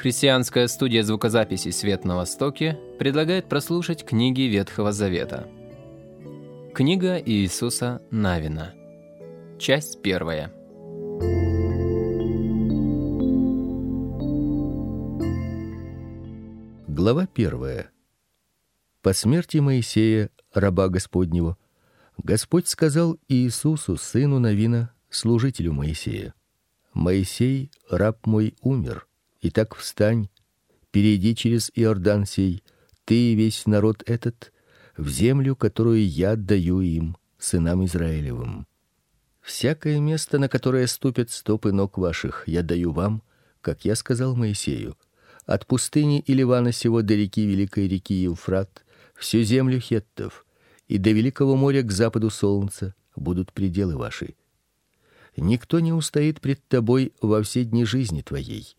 Христианская студия звукозаписи «Свет на Востоке» предлагает прослушать книги Ветхого Завета. Книга Иисуса Навина. Часть первая. Глава первая. По смерти Моисея, раба Господнего, Господь сказал Иисусу, сыну Навина, служителю Моисея: Моисей, раб мой, умер. Итак, встань, перейди через Иордан сей, ты и весь народ этот, в землю, которую я даю им, сынам Израилевым. Всякое место, на которое ступят стопы ног ваших, я даю вам, как я сказал Моисею, от пустыни и Ливана сего до реки великой реки Евфрат, всю землю хеттов и до великого моря к западу солнца будут пределы ваши. Никто не устоит пред тобой во все дни жизни твоей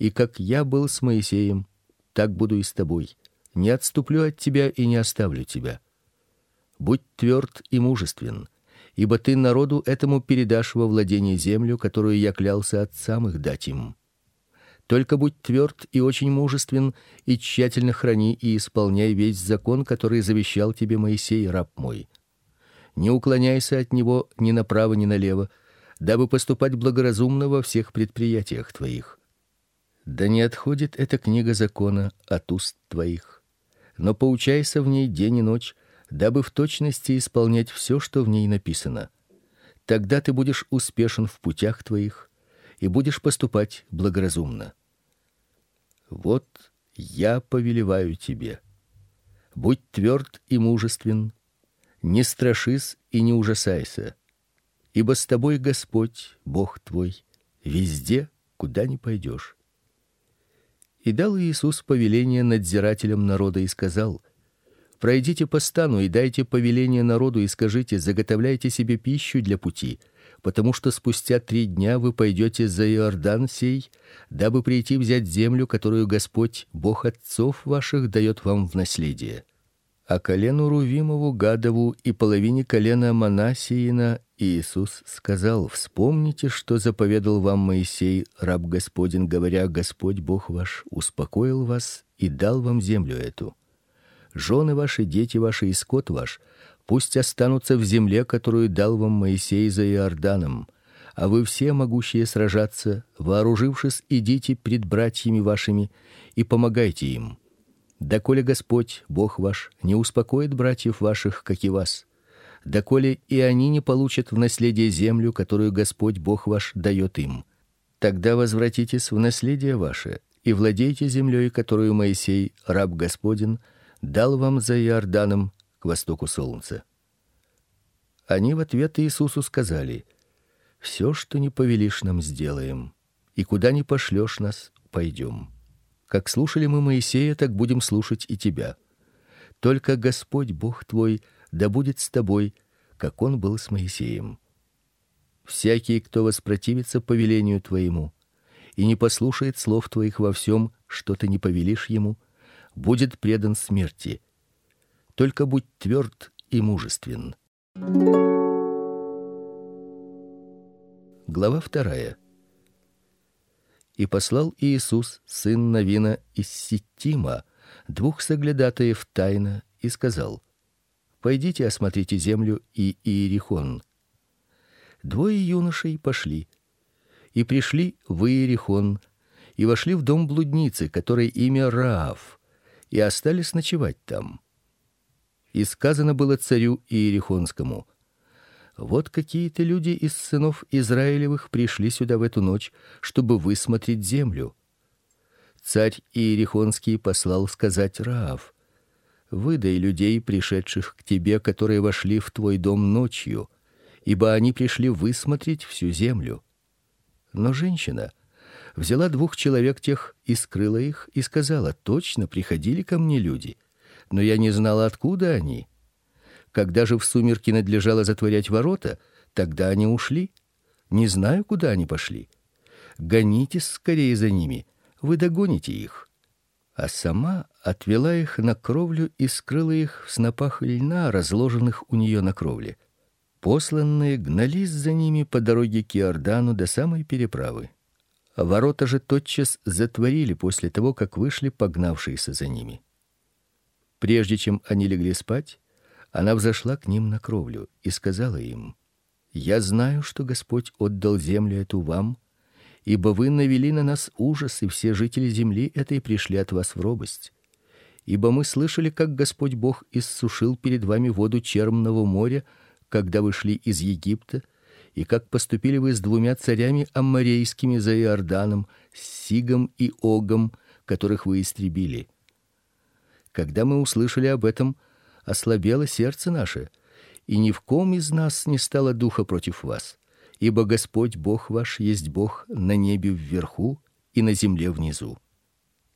и как я был с Моисеем, так буду и с тобой. Не отступлю от тебя и не оставлю тебя. Будь тверд и мужествен, ибо ты народу этому передашь во владение землю, которую я клялся отцам их дать им. Только будь тверд и очень мужествен, и тщательно храни и исполняй весь закон, который завещал тебе Моисей, раб мой. Не уклоняйся от него ни направо, ни налево, дабы поступать благоразумно во всех предприятиях твоих. Да не отходит эта книга закона от уст твоих, но поучайся в ней день и ночь, дабы в точности исполнять все, что в ней написано. Тогда ты будешь успешен в путях твоих и будешь поступать благоразумно. Вот я повелеваю тебе: будь тверд и мужествен, не страшись и не ужасайся, ибо с тобой Господь, Бог твой, везде, куда ни пойдешь. И дал Иисус повеление надзирателям народа и сказал: Пройдите по стану и дайте повеление народу и скажите: заготовляйте себе пищу для пути, потому что спустя три дня вы пойдете за Иордан сей, дабы прийти взять землю, которую Господь, Бог отцов ваших, дает вам в наследие а колену Рувимову, Гадову и половине колена Манасиина Иисус сказал: "Вспомните, что заповедал вам Моисей, раб Господин, говоря: Господь Бог ваш успокоил вас и дал вам землю эту. Жены ваши, дети ваши и скот ваш пусть останутся в земле, которую дал вам Моисей за Иорданом, а вы все могущие сражаться, вооружившись, идите пред братьями вашими и помогайте им" доколе Господь, Бог ваш, не успокоит братьев ваших, как и вас, доколе и они не получат в наследие землю, которую Господь, Бог ваш, дает им. Тогда возвратитесь в наследие ваше и владейте землей, которую Моисей, раб Господин, дал вам за Иорданом к востоку солнца. Они в ответ Иисусу сказали: все, что не повелишь нам, сделаем, и куда ни пошлешь нас, пойдем. Как слушали мы Моисея, так будем слушать и тебя. Только Господь Бог твой да будет с тобой, как он был с Моисеем. Всякий, кто воспротивится повелению твоему и не послушает слов твоих во всем, что ты не повелишь ему, будет предан смерти. Только будь тверд и мужествен. Глава вторая. И послал Иисус, сын Навина из Ситтима, двух соглядатаев тайно и сказал: Пойдите осмотрите землю и Иерихон. Двое юношей пошли и пришли в Иерихон и вошли в дом блудницы, которой имя Раав, и остались ночевать там. И сказано было царю Иерихонскому: вот какие-то люди из сынов Израилевых пришли сюда в эту ночь, чтобы высмотреть землю. Царь Иерихонский послал сказать Раав: выдай людей, пришедших к тебе, которые вошли в твой дом ночью, ибо они пришли высмотреть всю землю. Но женщина взяла двух человек тех и скрыла их и сказала: точно приходили ко мне люди, но я не знала, откуда они. Когда же в сумерки надлежало затворять ворота, тогда они ушли. Не знаю, куда они пошли. Гонитесь скорее за ними, вы догоните их. А сама отвела их на кровлю и скрыла их в снопах льна, разложенных у нее на кровле. Посланные гнались за ними по дороге к Иордану до самой переправы. Ворота же тотчас затворили после того, как вышли погнавшиеся за ними. Прежде чем они легли спать, она взошла к ним на кровлю и сказала им: Я знаю, что Господь отдал землю эту вам, ибо вы навели на нас ужас, и все жители земли этой пришли от вас в робость. Ибо мы слышали, как Господь Бог иссушил перед вами воду Чермного моря, когда вы шли из Египта, и как поступили вы с двумя царями амморейскими за Иорданом, с Сигом и Огом, которых вы истребили. Когда мы услышали об этом, ослабело сердце наше, и ни в ком из нас не стало духа против вас, ибо Господь Бог ваш есть Бог на небе вверху и на земле внизу.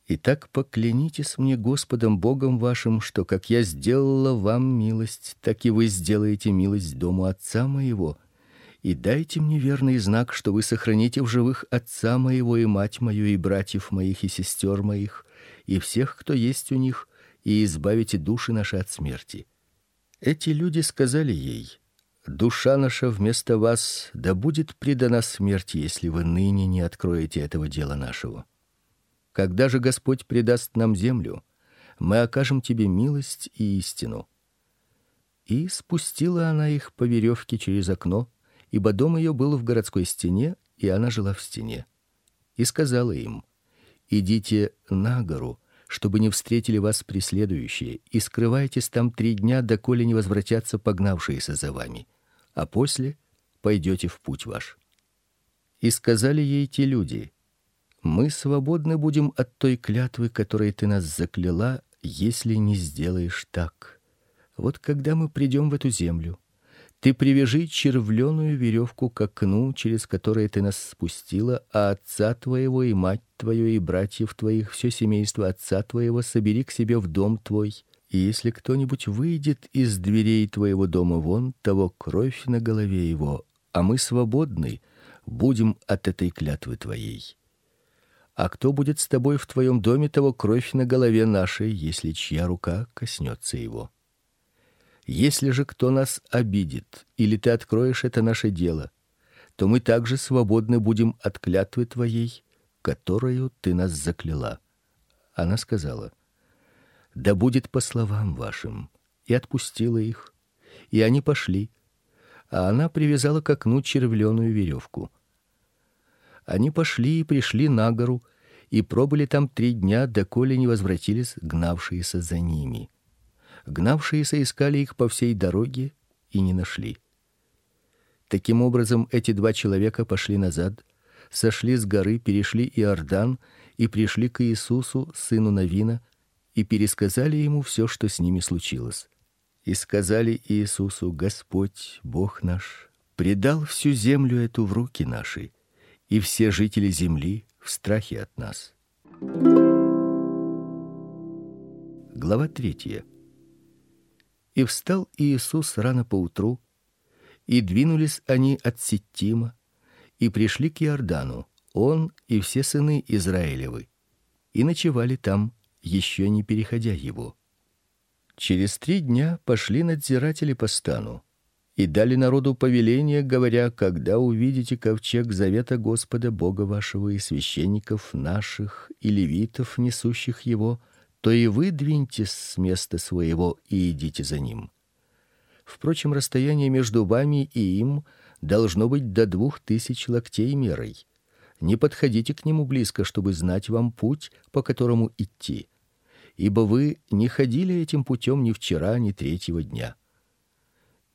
Итак, поклянитесь мне Господом Богом вашим, что как я сделала вам милость, так и вы сделаете милость дому отца моего и дайте мне верный знак, что вы сохраните в живых отца моего и мать мою и братьев моих и сестер моих и всех, кто есть у них, и избавите души наши от смерти. Эти люди сказали ей: Душа наша вместо вас да будет предана смерти, если вы ныне не откроете этого дела нашего. Когда же Господь предаст нам землю, мы окажем тебе милость и истину. И спустила она их по веревке через окно ибо дом ее был в городской стене, и она жила в стене. И сказала им: идите на гору, чтобы не встретили вас преследующие, и скрывайтесь там три дня, доколе не возвратятся погнавшиеся за вами, а после пойдете в путь ваш. И сказали ей те люди: мы свободны будем от той клятвы, которой ты нас закляла, если не сделаешь так. Вот когда мы придем в эту землю, ты привяжи червленую веревку к окну, через которое ты нас спустила, а отца твоего и мать твою и братьев твоих, все семейство отца твоего собери к себе в дом твой. И если кто-нибудь выйдет из дверей твоего дома вон, того кровь на голове его, а мы свободны, будем от этой клятвы твоей. А кто будет с тобой в твоем доме, того кровь на голове нашей, если чья рука коснется его. Если же кто нас обидит, или ты откроешь это наше дело, то мы также свободны будем от клятвы твоей, которую ты нас закляла. Она сказала: Да будет по словам вашим, и отпустила их, и они пошли. А она привязала к окну червленую веревку. Они пошли и пришли на гору, и пробыли там три дня, доколе не возвратились гнавшиеся за ними. Гнавшиеся искали их по всей дороге и не нашли. Таким образом, эти два человека пошли назад, сошли с горы, перешли Иордан и пришли к Иисусу, сыну Навина, и пересказали ему все, что с ними случилось. И сказали Иисусу: Господь, Бог наш, предал всю землю эту в руки наши, и все жители земли в страхе от нас. Глава третья. И встал Иисус рано поутру, и двинулись они от Ситтима и пришли к Иордану, он и все сыны Израилевы, и ночевали там, еще не переходя его. Через три дня пошли надзиратели по стану и дали народу повеление, говоря: когда увидите ковчег завета Господа Бога вашего и священников наших и левитов, несущих его, то и вы двиньтесь с места своего и идите за ним. Впрочем, расстояние между вами и им должно быть до двух тысяч локтей мерой. Не подходите к нему близко, чтобы знать вам путь, по которому идти, ибо вы не ходили этим путем ни вчера, ни третьего дня.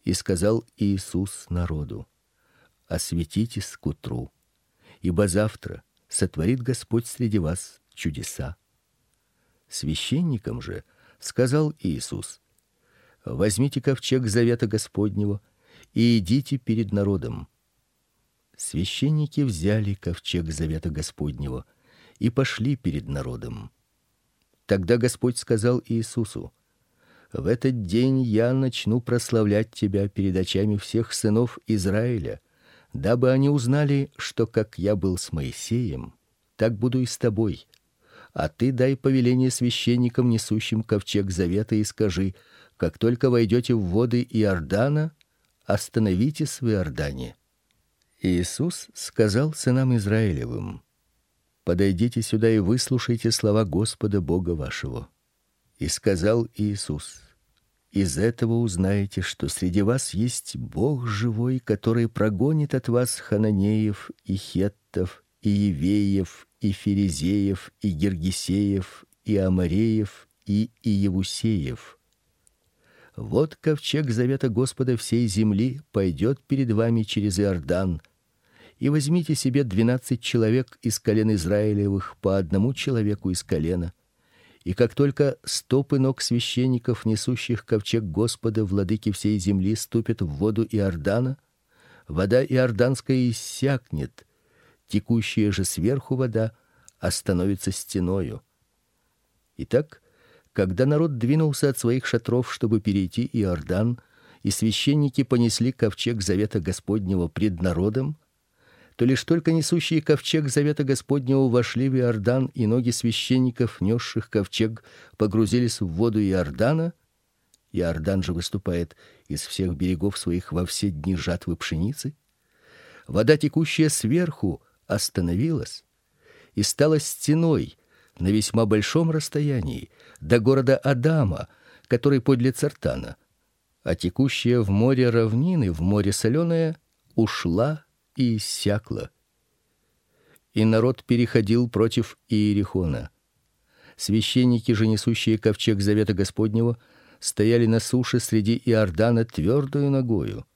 И сказал Иисус народу: Осветитесь к утру, ибо завтра сотворит Господь среди вас чудеса Священникам же сказал Иисус: Возьмите ковчег завета Господнего и идите перед народом. Священники взяли ковчег завета Господнего и пошли перед народом. Тогда Господь сказал Иисусу: В этот день я начну прославлять тебя перед очами всех сынов Израиля, дабы они узнали, что как я был с Моисеем, так буду и с тобой а ты дай повеление священникам, несущим ковчег завета, и скажи: как только войдете в воды Иордана, остановитесь в Иордане. Иисус сказал сынам Израилевым: Подойдите сюда и выслушайте слова Господа Бога вашего. И сказал Иисус: из этого узнаете, что среди вас есть Бог живой, который прогонит от вас хананеев и хеттов и евеев и ферезеев и гергесеев и амореев и иевусеев. Вот ковчег завета Господа всей земли пойдет перед вами через Иордан. И возьмите себе двенадцать человек из колен Израилевых по одному человеку из колена и как только стопы ног священников, несущих ковчег Господа, владыки всей земли, ступят в воду Иордана, вода иорданская иссякнет, текущая же сверху вода остановится стеною. Итак, когда народ двинулся от своих шатров, чтобы перейти Иордан, и священники понесли ковчег завета Господнего пред народом, то лишь только несущие ковчег завета Господнего вошли в Иордан, и ноги священников, несших ковчег, погрузились в воду Иордана. Иордан же выступает из всех берегов своих во все дни жатвы пшеницы. Вода, текущая сверху, остановилась и стала стеной на весьма большом расстоянии до города Адама, который подле Цартана, а текущая в море равнины, в море соленое, ушла и иссякла. И народ переходил против Иерихона. Священники же, несущие ковчег завета Господнего, стояли на суше среди Иордана твердою ногою.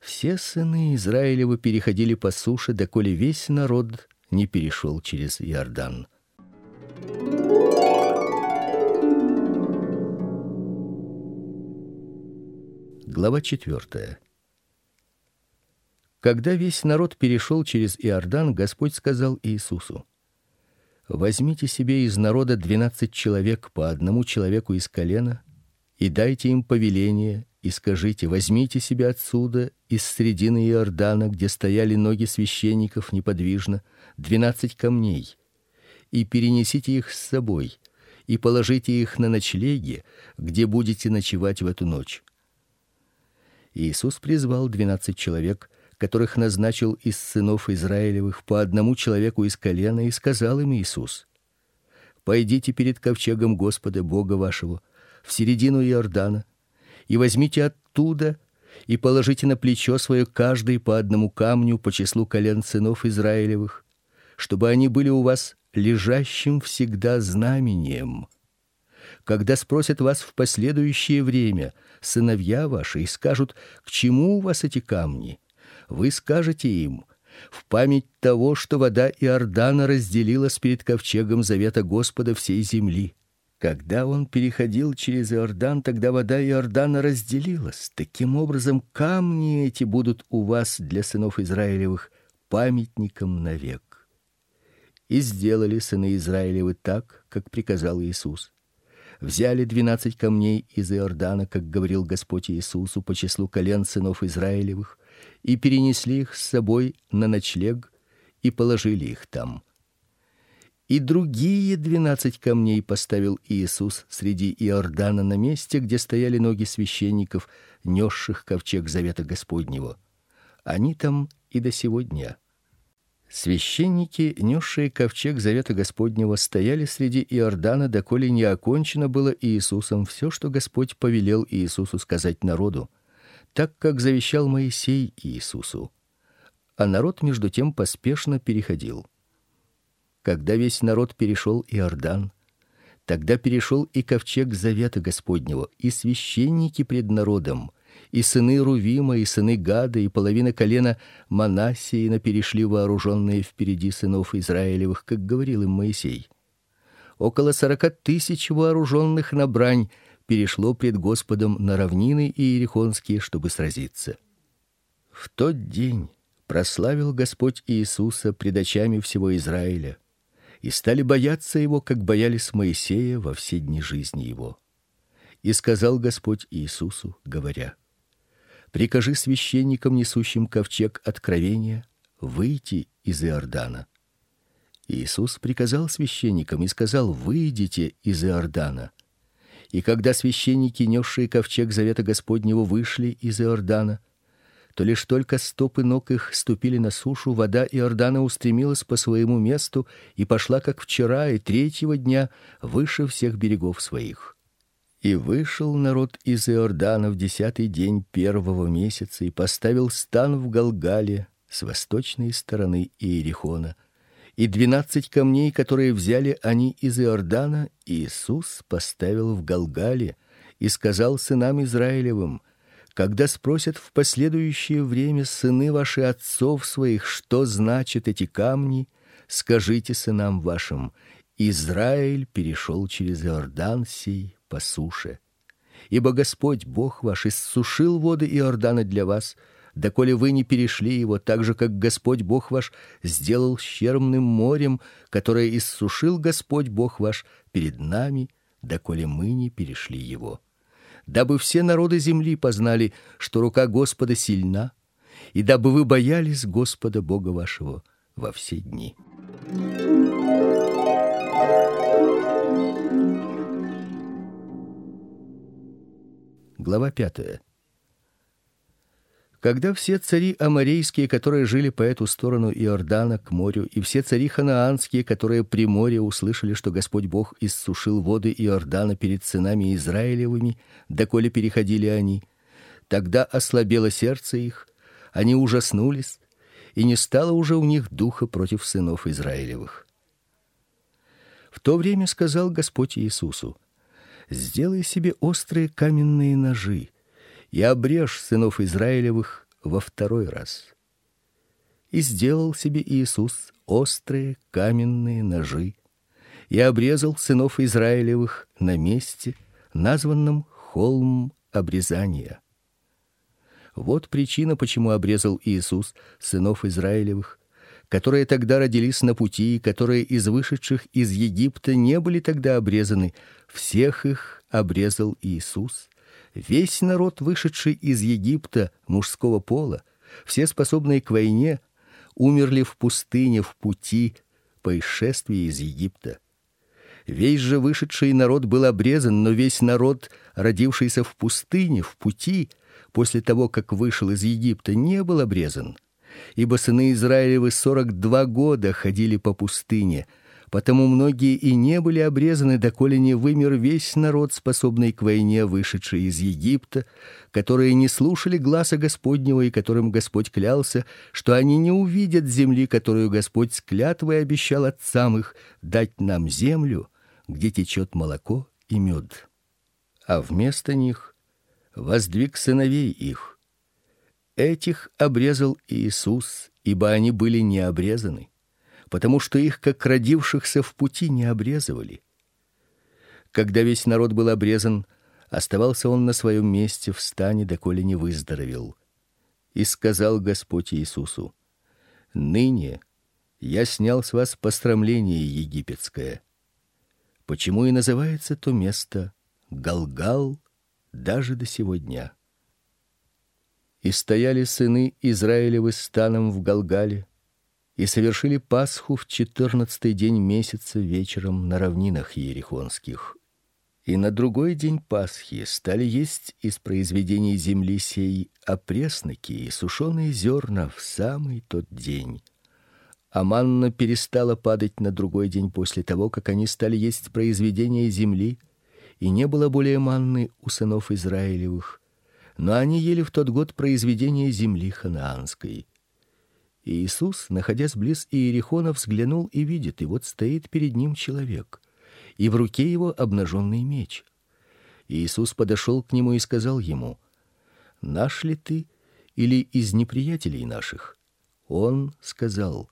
Все сыны Израилевы переходили по суше, доколе весь народ не перешел через Иордан. Глава четвертая. Когда весь народ перешел через Иордан, Господь сказал Иисусу: Возьмите себе из народа двенадцать человек по одному человеку из колена и дайте им повеление и скажите: возьмите себе отсюда из средины Иордана, где стояли ноги священников неподвижно, двенадцать камней, и перенесите их с собой и положите их на ночлеги, где будете ночевать в эту ночь. Иисус призвал двенадцать человек которых назначил из сынов Израилевых по одному человеку из колена, и сказал им Иисус: Пойдите перед ковчегом Господа Бога вашего в середину Иордана и возьмите оттуда и положите на плечо свое каждый по одному камню по числу колен сынов Израилевых, чтобы они были у вас лежащим всегда знамением. Когда спросят вас в последующее время сыновья ваши и скажут: "К чему у вас эти камни?" вы скажете им: в память того, что вода Иордана разделилась перед ковчегом завета Господа всей земли. Когда он переходил через Иордан, тогда вода Иордана разделилась. Таким образом, камни эти будут у вас для сынов Израилевых памятником навек. И сделали сыны Израилевы так, как приказал Иисус. Взяли двенадцать камней из Иордана, как говорил Господь Иисусу по числу колен сынов Израилевых, и перенесли их с собой на ночлег и положили их там. И другие двенадцать камней поставил Иисус среди Иордана на месте, где стояли ноги священников, несших ковчег завета Господнего. Они там и до сего дня. Священники, несшие ковчег завета Господнего, стояли среди Иордана, доколе не окончено было Иисусом все, что Господь повелел Иисусу сказать народу так как завещал Моисей Иисусу. А народ между тем поспешно переходил. Когда весь народ перешел Иордан, тогда перешел и ковчег завета Господнего, и священники пред народом, и сыны Рувима, и сыны Гада, и половина колена Манассиина перешли вооруженные впереди сынов Израилевых, как говорил им Моисей. Около сорока тысяч вооруженных на брань перешло пред Господом на равнины иерихонские, чтобы сразиться. В тот день прославил Господь Иисуса пред очами всего Израиля, и стали бояться его, как боялись Моисея во все дни жизни его. И сказал Господь Иисусу, говоря: Прикажи священникам, несущим ковчег откровения, выйти из Иордана. Иисус приказал священникам и сказал: Выйдите из Иордана. И когда священники, несшие ковчег завета Господнего, вышли из Иордана, что лишь только стопы ног их ступили на сушу, вода Иордана устремилась по своему месту и пошла как вчера и третьего дня выше всех берегов своих. И вышел народ из Иордана в десятый день первого месяца и поставил стан в Галгале с восточной стороны Иерихона. И двенадцать камней, которые взяли они из Иордана, Иисус поставил в Галгале и сказал сынам Израилевым: когда спросят в последующее время сыны ваши отцов своих, что значат эти камни, скажите сынам вашим: Израиль перешел через Иордан сей по суше. Ибо Господь Бог ваш иссушил воды Иордана для вас, доколе вы не перешли его, так же как Господь Бог ваш сделал щербным морем, которое иссушил Господь Бог ваш перед нами, доколе мы не перешли его дабы все народы земли познали, что рука Господа сильна, и дабы вы боялись Господа Бога вашего во все дни. Глава пятая. Когда все цари аморейские, которые жили по эту сторону Иордана к морю, и все цари ханаанские, которые при море услышали, что Господь Бог иссушил воды Иордана перед сынами Израилевыми, доколе переходили они, тогда ослабело сердце их, они ужаснулись, и не стало уже у них духа против сынов Израилевых. В то время сказал Господь Иисусу: Сделай себе острые каменные ножи и обрежь сынов Израилевых во второй раз. И сделал себе Иисус острые каменные ножи и обрезал сынов Израилевых на месте, названном холм обрезания. Вот причина, почему обрезал Иисус сынов Израилевых, которые тогда родились на пути, и которые из вышедших из Египта не были тогда обрезаны, всех их обрезал Иисус весь народ, вышедший из Египта мужского пола, все способные к войне, умерли в пустыне в пути по исшествии из Египта. Весь же вышедший народ был обрезан, но весь народ, родившийся в пустыне в пути после того, как вышел из Египта, не был обрезан. Ибо сыны Израилевы сорок два года ходили по пустыне, Потому многие и не были обрезаны, доколе не вымер весь народ, способный к войне, вышедший из Египта, которые не слушали гласа Господнего и которым Господь клялся, что они не увидят земли, которую Господь с клятвой обещал отцам их дать нам землю, где течет молоко и мед. А вместо них воздвиг сыновей их. Этих обрезал Иисус, ибо они были не обрезаны потому что их как родившихся в пути не обрезывали. Когда весь народ был обрезан, оставался он на своем месте в стане, доколе не выздоровел. И сказал Господь Иисусу: Ныне я снял с вас пострамление египетское. Почему и называется то место Галгал даже до сего дня. И стояли сыны Израилевы станом в Галгале, и совершили Пасху в четырнадцатый день месяца вечером на равнинах Иерихонских. И на другой день Пасхи стали есть из произведений земли сей опресноки и сушеные зерна в самый тот день. А манна перестала падать на другой день после того, как они стали есть произведения земли, и не было более манны у сынов Израилевых. Но они ели в тот год произведения земли ханаанской. Иисус, находясь близ Иерихона, взглянул и видит, и вот стоит перед ним человек, и в руке его обнаженный меч. Иисус подошел к нему и сказал ему: "Наш ли ты или из неприятелей наших?" Он сказал: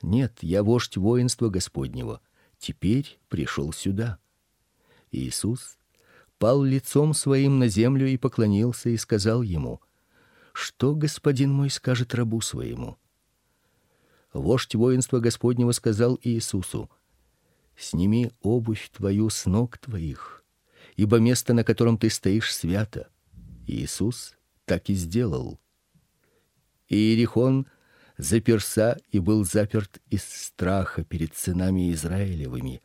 "Нет, я вождь воинства Господнего. Теперь пришел сюда". Иисус пал лицом своим на землю и поклонился и сказал ему: "Что господин мой скажет рабу своему?" Вождь воинства Господнего сказал Иисусу: "Сними обувь твою с ног твоих, ибо место, на котором ты стоишь, свято". Иисус так и сделал. И Иерихон заперся и был заперт из страха перед сынами Израилевыми.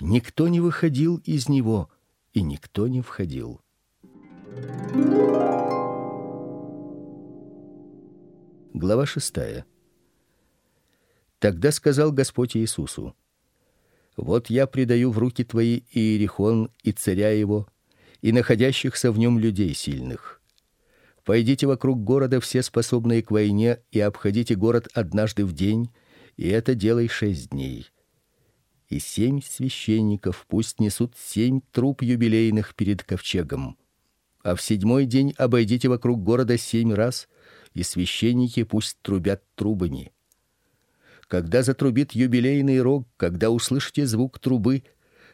Никто не выходил из него, и никто не входил. Глава 6. Тогда сказал Господь Иисусу: Вот я предаю в руки твои Иерихон и царя его, и находящихся в нем людей сильных. Пойдите вокруг города все способные к войне и обходите город однажды в день, и это делай шесть дней. И семь священников пусть несут семь труп юбилейных перед ковчегом. А в седьмой день обойдите вокруг города семь раз, и священники пусть трубят трубами. Когда затрубит юбилейный рог, когда услышите звук трубы,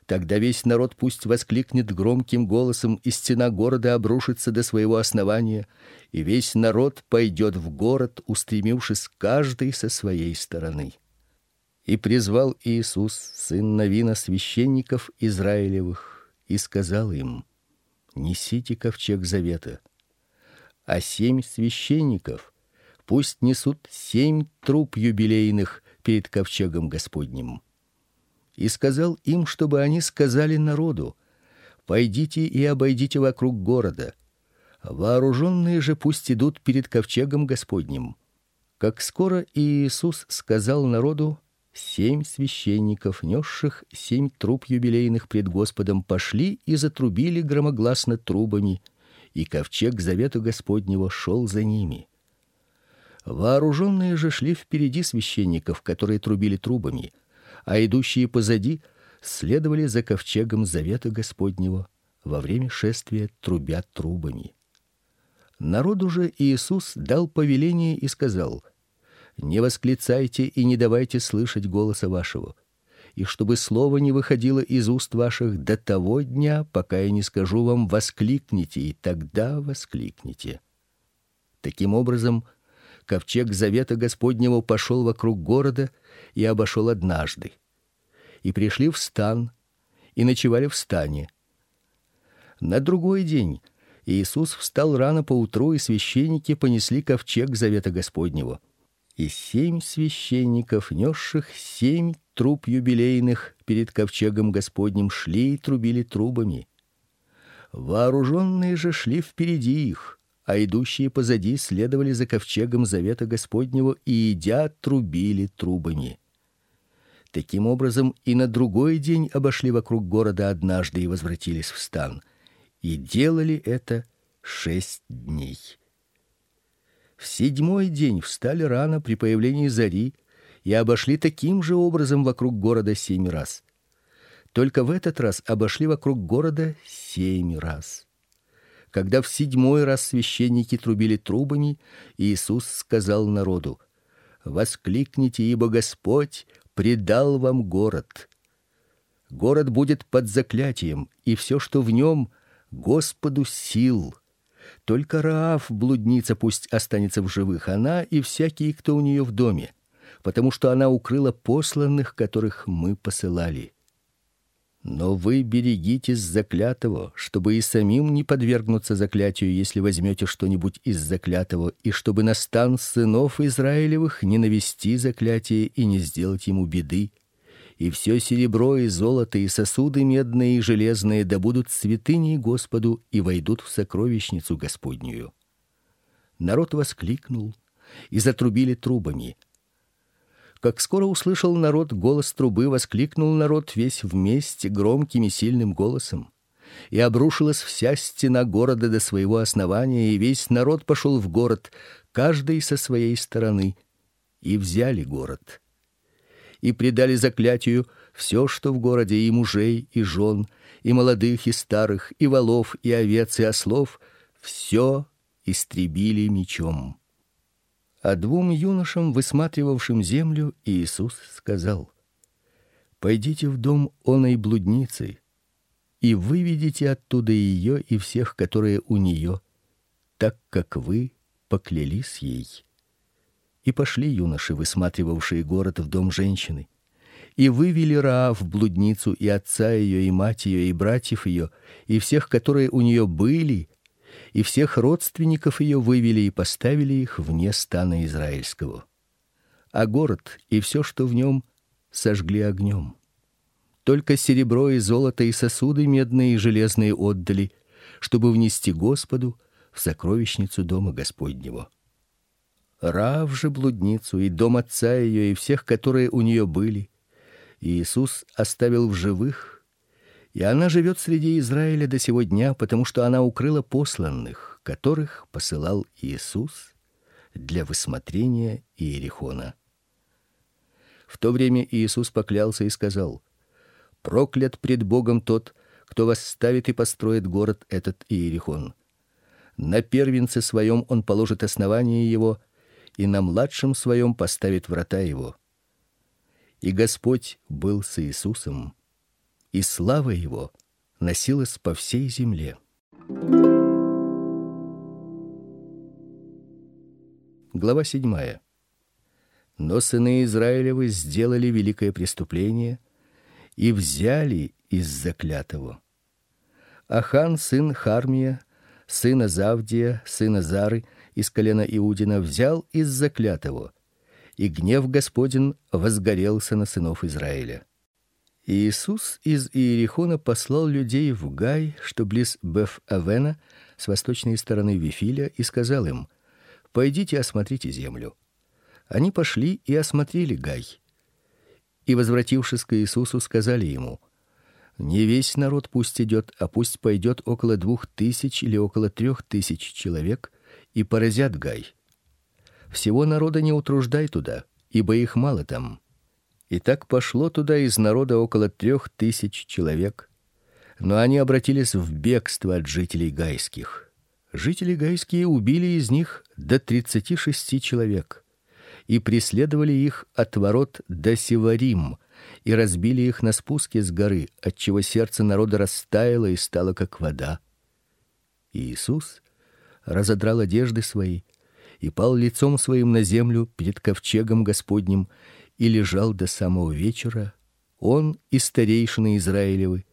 тогда весь народ пусть воскликнет громким голосом, и стена города обрушится до своего основания, и весь народ пойдет в город, устремившись каждый со своей стороны. И призвал Иисус, сын Навина, священников Израилевых, и сказал им: Несите ковчег завета. А семь священников пусть несут семь труб юбилейных перед ковчегом Господним. И сказал им, чтобы они сказали народу: Пойдите и обойдите вокруг города. Вооруженные же пусть идут перед ковчегом Господним. Как скоро Иисус сказал народу, семь священников, несших семь труб юбилейных пред Господом, пошли и затрубили громогласно трубами, и ковчег завета Господнего шел за ними. Вооруженные же шли впереди священников, которые трубили трубами, а идущие позади следовали за ковчегом завета Господнего во время шествия трубя трубами. Народу же Иисус дал повеление и сказал: Не восклицайте и не давайте слышать голоса вашего, и чтобы слово не выходило из уст ваших до того дня, пока я не скажу вам: воскликните, и тогда воскликните. Таким образом, ковчег завета Господнего пошел вокруг города и обошел однажды. И пришли в стан и ночевали в стане. На другой день Иисус встал рано по утру, и священники понесли ковчег завета Господнего. И семь священников, несших семь труб юбилейных перед ковчегом Господним, шли и трубили трубами. Вооруженные же шли впереди их а идущие позади следовали за ковчегом завета Господнего и идя трубили трубами. Таким образом и на другой день обошли вокруг города однажды и возвратились в стан, и делали это шесть дней. В седьмой день встали рано при появлении зари и обошли таким же образом вокруг города семь раз. Только в этот раз обошли вокруг города семь раз. Когда в седьмой раз священники трубили трубами, Иисус сказал народу: Воскликните, ибо Господь предал вам город. Город будет под заклятием, и все, что в нем, Господу сил. Только Раав, блудница, пусть останется в живых, она и всякий, кто у нее в доме, потому что она укрыла посланных, которых мы посылали. Но вы берегитесь заклятого, чтобы и самим не подвергнуться заклятию, если возьмете что-нибудь из заклятого, и чтобы на стан сынов Израилевых не навести заклятие и не сделать ему беды. И все серебро и золото и сосуды медные и железные да будут святыней Господу и войдут в сокровищницу Господнюю. Народ воскликнул и затрубили трубами. Как скоро услышал народ голос трубы, воскликнул народ весь вместе громким и сильным голосом. И обрушилась вся стена города до своего основания, и весь народ пошел в город, каждый со своей стороны, и взяли город. И предали заклятию все, что в городе, и мужей, и жен, и молодых, и старых, и волов, и овец, и ослов, все истребили мечом. А двум юношам, высматривавшим землю, Иисус сказал: Пойдите в дом оной блудницы и выведите оттуда ее и всех, которые у нее, так как вы поклялись ей. И пошли юноши, высматривавшие город в дом женщины, и вывели Раав блудницу и отца ее и мать ее и братьев ее и всех, которые у нее были, и всех родственников ее вывели и поставили их вне стана израильского. А город и все, что в нем, сожгли огнем. Только серебро и золото и сосуды медные и железные отдали, чтобы внести Господу в сокровищницу дома Господнего. Рав же блудницу и дом отца ее и всех, которые у нее были, Иисус оставил в живых, и она живет среди Израиля до сего дня, потому что она укрыла посланных, которых посылал Иисус для высмотрения Иерихона. В то время Иисус поклялся и сказал: Проклят пред Богом тот, кто восставит и построит город этот Иерихон. На первенце своем он положит основание его, и на младшем своем поставит врата его. И Господь был с Иисусом, и слава его носилась по всей земле. Глава седьмая. Но сыны Израилевы сделали великое преступление и взяли из заклятого. Ахан сын Хармия, сын Завдия, сын Зары из колена Иудина взял из заклятого, и гнев Господин возгорелся на сынов Израиля. Иисус из Иерихона послал людей в Гай, что близ Беф-Авена, с восточной стороны Вифиля, и сказал им: "Пойдите осмотрите землю". Они пошли и осмотрели Гай. И возвратившись к Иисусу, сказали ему: "Не весь народ пусть идет, а пусть пойдет около двух тысяч или около трех тысяч человек и поразят Гай. Всего народа не утруждай туда, ибо их мало там. И так пошло туда из народа около трех тысяч человек, но они обратились в бегство от жителей гайских. Жители гайские убили из них до тридцати шести человек и преследовали их от ворот до Севарим и разбили их на спуске с горы, отчего сердце народа растаяло и стало как вода. И Иисус разодрал одежды свои и пал лицом своим на землю перед ковчегом Господним и лежал до самого вечера, он и старейшины Израилевы,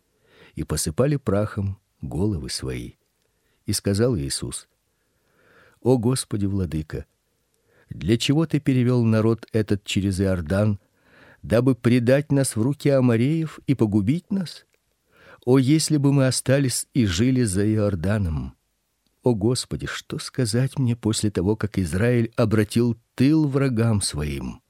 и посыпали прахом головы свои. И сказал Иисус: О Господи, владыка, для чего ты перевел народ этот через Иордан, дабы предать нас в руки амореев и погубить нас? О, если бы мы остались и жили за Иорданом! О Господи, что сказать мне после того, как Израиль обратил тыл врагам своим?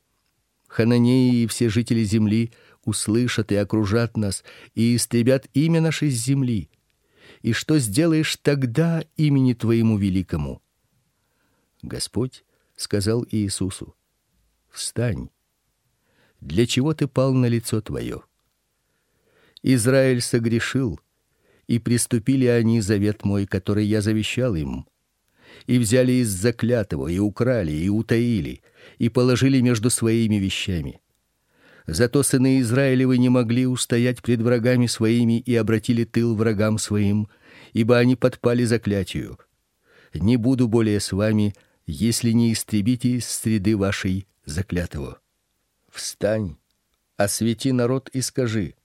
Хананеи и все жители земли услышат и окружат нас и истребят имя наше с земли. И что сделаешь тогда имени твоему великому? Господь сказал Иисусу: Встань. Для чего ты пал на лицо твое? Израиль согрешил, и приступили они завет мой, который я завещал им, и взяли из заклятого и украли и утаили и положили между своими вещами. Зато сыны Израилевы не могли устоять пред врагами своими и обратили тыл врагам своим, ибо они подпали заклятию. Не буду более с вами, если не истребите из среды вашей заклятого. Встань, освети народ и скажи: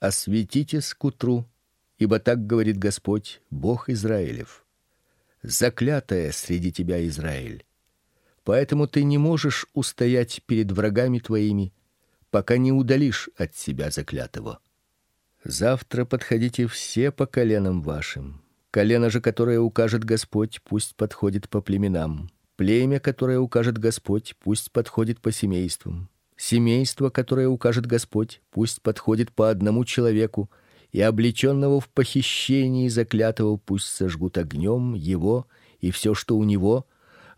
осветите с утру ибо так говорит Господь, Бог Израилев: заклятая среди тебя Израиль. Поэтому ты не можешь устоять перед врагами твоими, пока не удалишь от себя заклятого. Завтра подходите все по коленам вашим. Колено же, которое укажет Господь, пусть подходит по племенам. Племя, которое укажет Господь, пусть подходит по семействам. Семейство, которое укажет Господь, пусть подходит по одному человеку и облеченного в похищении заклятого пусть сожгут огнем его и все, что у него,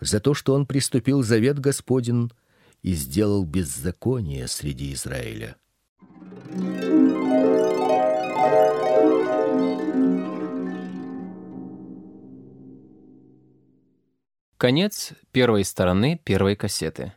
за то, что он приступил завет Господень и сделал беззаконие среди Израиля. Конец первой стороны первой кассеты.